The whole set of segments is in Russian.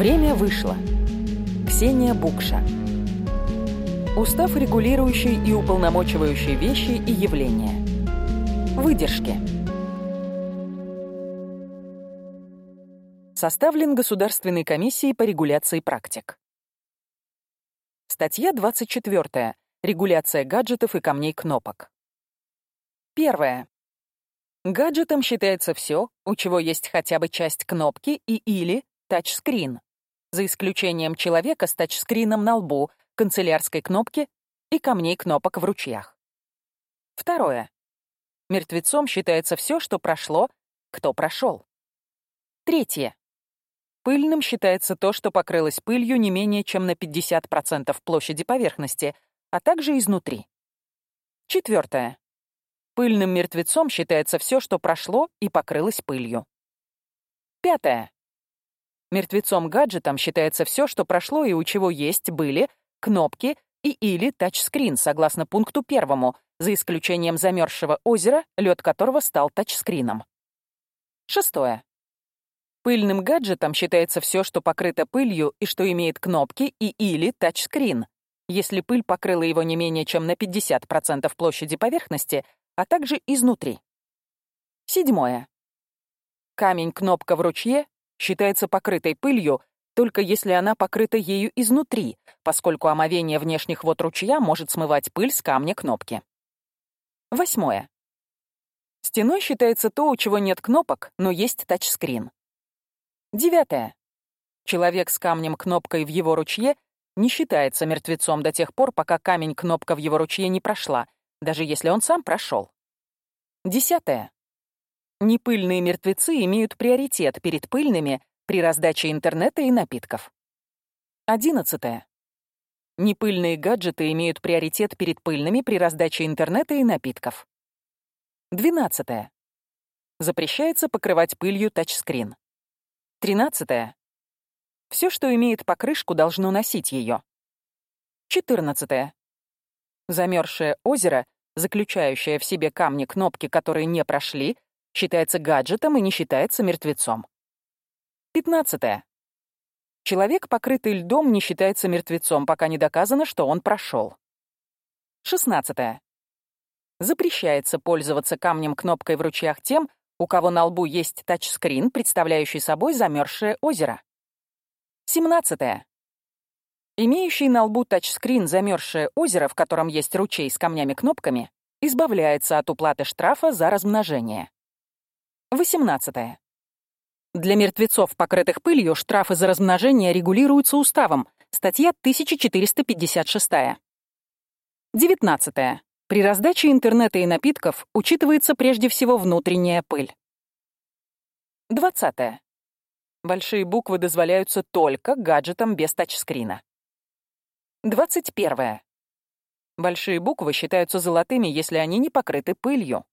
Время вышло. Ксения Букша. Устав, регулирующий и уполномочивающий вещи и явления. Выдержки. Составлен Государственной комиссией по регуляции практик. Статья 24. Регуляция гаджетов и камней кнопок. Первое. Гаджетом считается все, у чего есть хотя бы часть кнопки и или тачскрин, за исключением человека с тачскрином на лбу, канцелярской кнопки и камней кнопок в ручьях. Второе. Мертвецом считается все, что прошло, кто прошел. Третье. Пыльным считается то, что покрылось пылью не менее чем на 50% площади поверхности, а также изнутри. Четвертое. Пыльным мертвецом считается все, что прошло и покрылось пылью. Пятое. Мертвецом-гаджетом считается все, что прошло и у чего есть, были, кнопки и или тачскрин, согласно пункту первому, за исключением замерзшего озера, лед которого стал тачскрином. Шестое. Пыльным гаджетом считается все, что покрыто пылью и что имеет кнопки и или тачскрин, если пыль покрыла его не менее чем на 50% площади поверхности, а также изнутри. Седьмое. Камень-кнопка в ручье считается покрытой пылью только если она покрыта ею изнутри, поскольку омовение внешних вод ручья может смывать пыль с камня кнопки. Восьмое. Стеной считается то, у чего нет кнопок, но есть тачскрин. Девятое. Человек с камнем-кнопкой в его ручье не считается мертвецом до тех пор, пока камень-кнопка в его ручье не прошла, даже если он сам прошел. Десятое. Непыльные мертвецы имеют приоритет перед пыльными при раздаче интернета и напитков. Одиннадцатое. Непыльные гаджеты имеют приоритет перед пыльными при раздаче интернета и напитков. Двенадцатое. Запрещается покрывать пылью тачскрин. Тринадцатое. Все, что имеет покрышку, должно носить ее. Четырнадцатое. Замерзшее озеро, заключающее в себе камни кнопки, которые не прошли, считается гаджетом и не считается мертвецом. Пятнадцатое. Человек, покрытый льдом, не считается мертвецом, пока не доказано, что он прошел. Шестнадцатое. Запрещается пользоваться камнем-кнопкой в ручьях тем, у кого на лбу есть тачскрин, представляющий собой замерзшее озеро. Семнадцатое. Имеющий на лбу тачскрин замерзшее озеро, в котором есть ручей с камнями-кнопками, избавляется от уплаты штрафа за размножение. 18. Для мертвецов, покрытых пылью, штрафы за размножение регулируются уставом, статья 1456. 19. При раздаче интернета и напитков учитывается прежде всего внутренняя пыль. 20. Большие буквы дозволяются только гаджетам без тачскрина. 21. Большие буквы считаются золотыми, если они не покрыты пылью.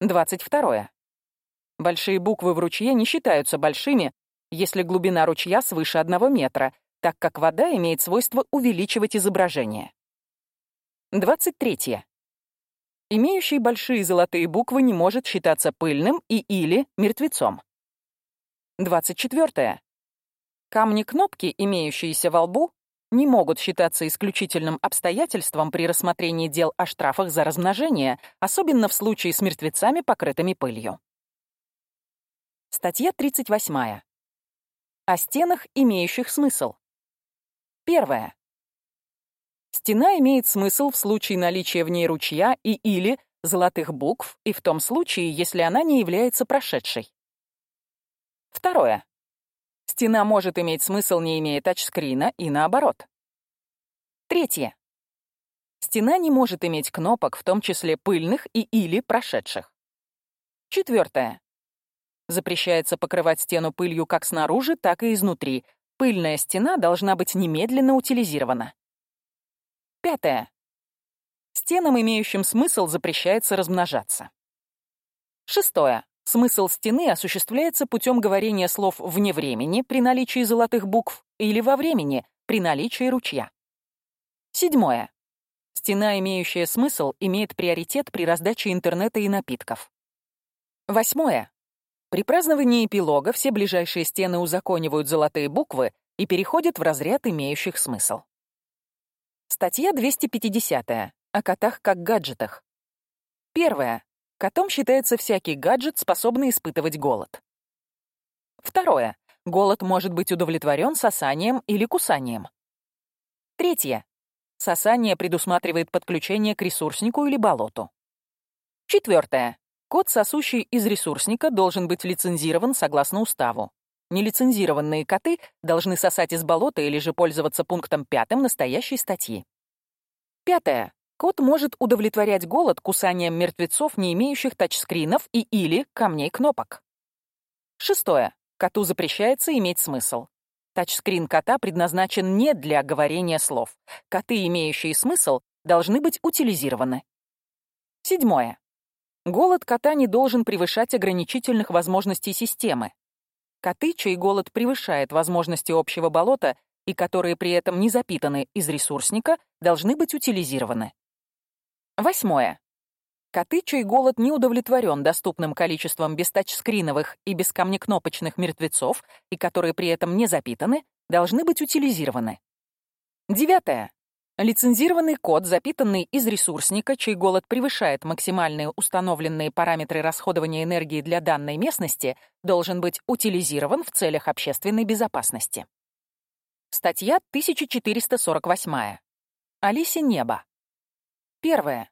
22. Большие буквы в ручье не считаются большими, если глубина ручья свыше 1 метра, так как вода имеет свойство увеличивать изображение. 23. Имеющий большие золотые буквы не может считаться пыльным и или мертвецом. 24. Камни-кнопки, имеющиеся во лбу, не могут считаться исключительным обстоятельством при рассмотрении дел о штрафах за размножение, особенно в случае с мертвецами, покрытыми пылью. Статья 38. О стенах, имеющих смысл. Первое. Стена имеет смысл в случае наличия в ней ручья и или золотых букв и в том случае, если она не является прошедшей. Второе. Стена может иметь смысл, не имея тачскрина, и наоборот. Третье. Стена не может иметь кнопок, в том числе пыльных и или прошедших. Четвертое. Запрещается покрывать стену пылью как снаружи, так и изнутри. Пыльная стена должна быть немедленно утилизирована. Пятое. Стенам, имеющим смысл, запрещается размножаться. Шестое. Смысл стены осуществляется путем говорения слов вне времени при наличии золотых букв или во времени при наличии ручья. Седьмое. Стена, имеющая смысл, имеет приоритет при раздаче интернета и напитков. Восьмое. При праздновании эпилога все ближайшие стены узаконивают золотые буквы и переходят в разряд имеющих смысл. Статья 250 о котах как гаджетах. Первое. Котом считается всякий гаджет, способный испытывать голод. Второе. Голод может быть удовлетворен сосанием или кусанием. Третье. Сосание предусматривает подключение к ресурснику или болоту. Четвертое. Кот, сосущий из ресурсника, должен быть лицензирован согласно уставу. Нелицензированные коты должны сосать из болота или же пользоваться пунктом пятым настоящей статьи. Пятое. Кот может удовлетворять голод кусанием мертвецов, не имеющих тачскринов и или камней кнопок. Шестое. Коту запрещается иметь смысл. Тачскрин кота предназначен не для говорения слов. Коты, имеющие смысл, должны быть утилизированы. Седьмое. Голод кота не должен превышать ограничительных возможностей системы. Коты, чей голод превышает возможности общего болота и которые при этом не запитаны из ресурсника, должны быть утилизированы. Восьмое. Коты, чей голод не удовлетворен доступным количеством бестачскриновых и бескамнекнопочных мертвецов и которые при этом не запитаны, должны быть утилизированы. Девятое. Лицензированный код, запитанный из ресурсника, чей голод превышает максимальные установленные параметры расходования энергии для данной местности, должен быть утилизирован в целях общественной безопасности. Статья 1448. Алисе небо. Первое.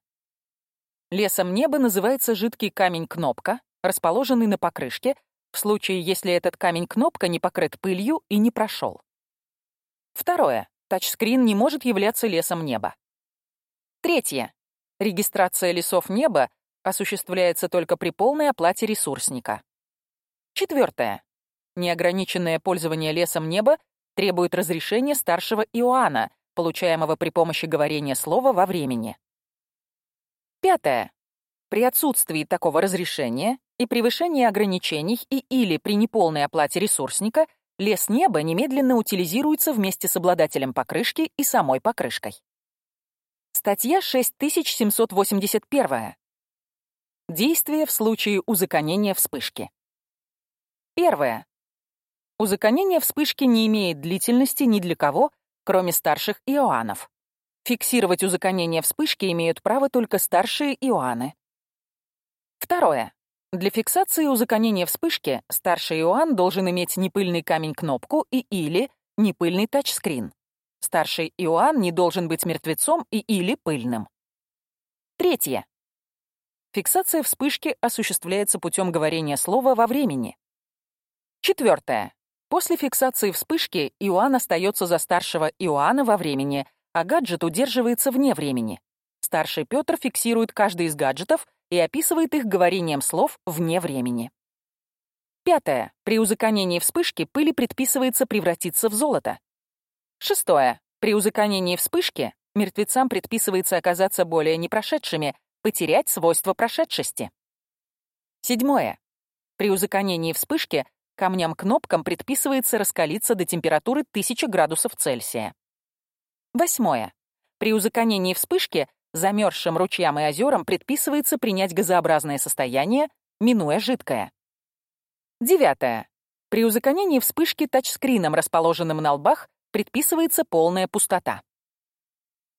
Лесом неба называется жидкий камень-кнопка, расположенный на покрышке, в случае, если этот камень-кнопка не покрыт пылью и не прошел. Второе. Тачскрин не может являться лесом неба. Третье. Регистрация лесов неба осуществляется только при полной оплате ресурсника. Четвертое. Неограниченное пользование лесом неба требует разрешения старшего Иоанна, получаемого при помощи говорения слова во времени. Пятое. При отсутствии такого разрешения и превышении ограничений и или при неполной оплате ресурсника лес неба немедленно утилизируется вместе с обладателем покрышки и самой покрышкой. Статья 6781. Действия в случае узаконения вспышки. Первое. Узаконение вспышки не имеет длительности ни для кого, кроме старших Иоаннов. Фиксировать узаконение вспышки имеют право только старшие Иоанны. Второе. Для фиксации узаконения вспышки старший Иоанн должен иметь непыльный камень-кнопку и или непыльный тачскрин. Старший Иоанн не должен быть мертвецом и или пыльным. Третье. Фиксация вспышки осуществляется путем говорения слова во времени. Четвертое. После фиксации вспышки Иоанн остается за старшего Иоанна во времени, а гаджет удерживается вне времени. Старший Петр фиксирует каждый из гаджетов и описывает их говорением слов вне времени. Пятое. При узаконении вспышки пыли предписывается превратиться в золото. Шестое. При узаконении вспышки мертвецам предписывается оказаться более непрошедшими, потерять свойства прошедшести. Седьмое. При узаконении вспышки камням-кнопкам предписывается раскалиться до температуры 1000 градусов Цельсия. Восьмое. При узаконении вспышки замерзшим ручьям и озерам предписывается принять газообразное состояние, минуя жидкое. Девятое. При узаконении вспышки тачскрином, расположенным на лбах, предписывается полная пустота.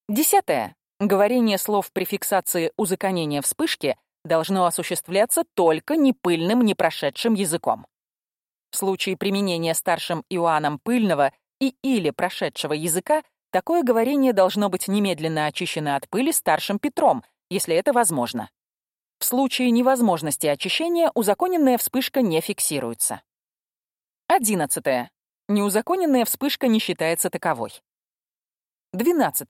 Десятое. Говорение слов при фиксации узаконения вспышки должно осуществляться только непыльным, непрошедшим языком. В случае применения старшим Иоанном пыльного и или прошедшего языка Такое говорение должно быть немедленно очищено от пыли старшим Петром, если это возможно. В случае невозможности очищения узаконенная вспышка не фиксируется. 11. Неузаконенная вспышка не считается таковой. 12.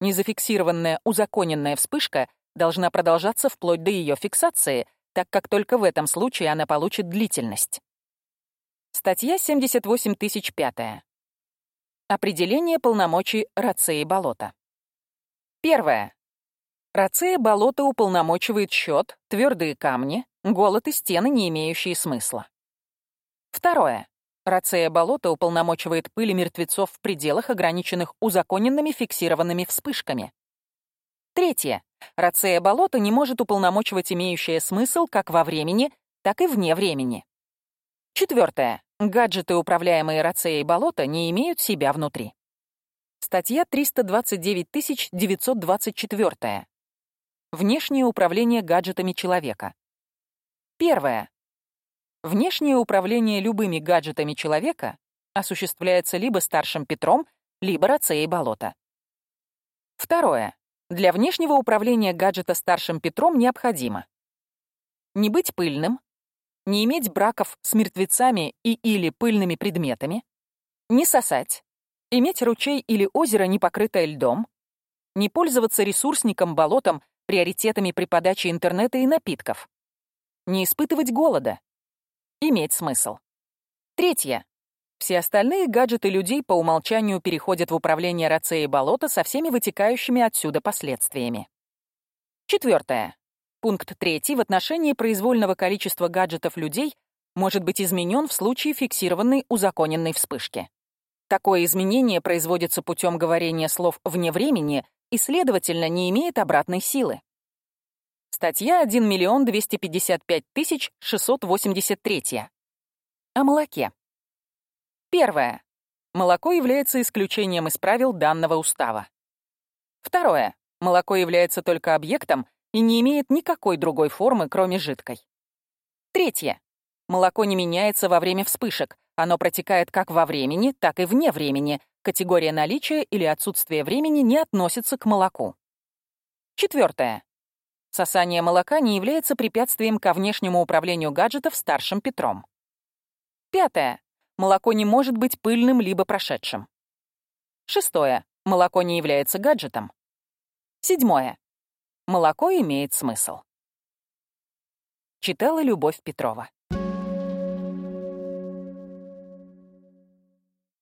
Незафиксированная узаконенная вспышка должна продолжаться вплоть до ее фиксации, так как только в этом случае она получит длительность. Статья 78005. Определение полномочий Рацеи болота. Первое. Рацея болота уполномочивает счет, твердые камни, голод и стены, не имеющие смысла. Второе. Рацея болота уполномочивает пыли мертвецов в пределах, ограниченных узаконенными фиксированными вспышками. Третье. Рацея болота не может уполномочивать имеющее смысл как во времени, так и вне времени. Четвертое. Гаджеты, управляемые рацеей болота, не имеют себя внутри. Статья 329 924. Внешнее управление гаджетами человека. Первое. Внешнее управление любыми гаджетами человека осуществляется либо старшим Петром, либо рацеей болота. Второе. Для внешнего управления гаджета старшим Петром необходимо не быть пыльным, не иметь браков с мертвецами и или пыльными предметами, не сосать, иметь ручей или озеро, не покрытое льдом, не пользоваться ресурсником, болотом, приоритетами при подаче интернета и напитков, не испытывать голода, иметь смысл. Третье. Все остальные гаджеты людей по умолчанию переходят в управление рацеей болота со всеми вытекающими отсюда последствиями. Четвертое. Пункт 3 в отношении произвольного количества гаджетов людей может быть изменен в случае фиксированной узаконенной вспышки. Такое изменение производится путем говорения слов вне времени и, следовательно, не имеет обратной силы. Статья 1 миллион 255 тысяч 683. О молоке. Первое. Молоко является исключением из правил данного устава. Второе. Молоко является только объектом, и не имеет никакой другой формы, кроме жидкой. Третье. Молоко не меняется во время вспышек. Оно протекает как во времени, так и вне времени. Категория наличия или отсутствия времени не относится к молоку. Четвертое. Сосание молока не является препятствием ко внешнему управлению гаджетов старшим Петром. Пятое. Молоко не может быть пыльным либо прошедшим. Шестое. Молоко не является гаджетом. Седьмое. Молоко имеет смысл. Читала Любовь Петрова.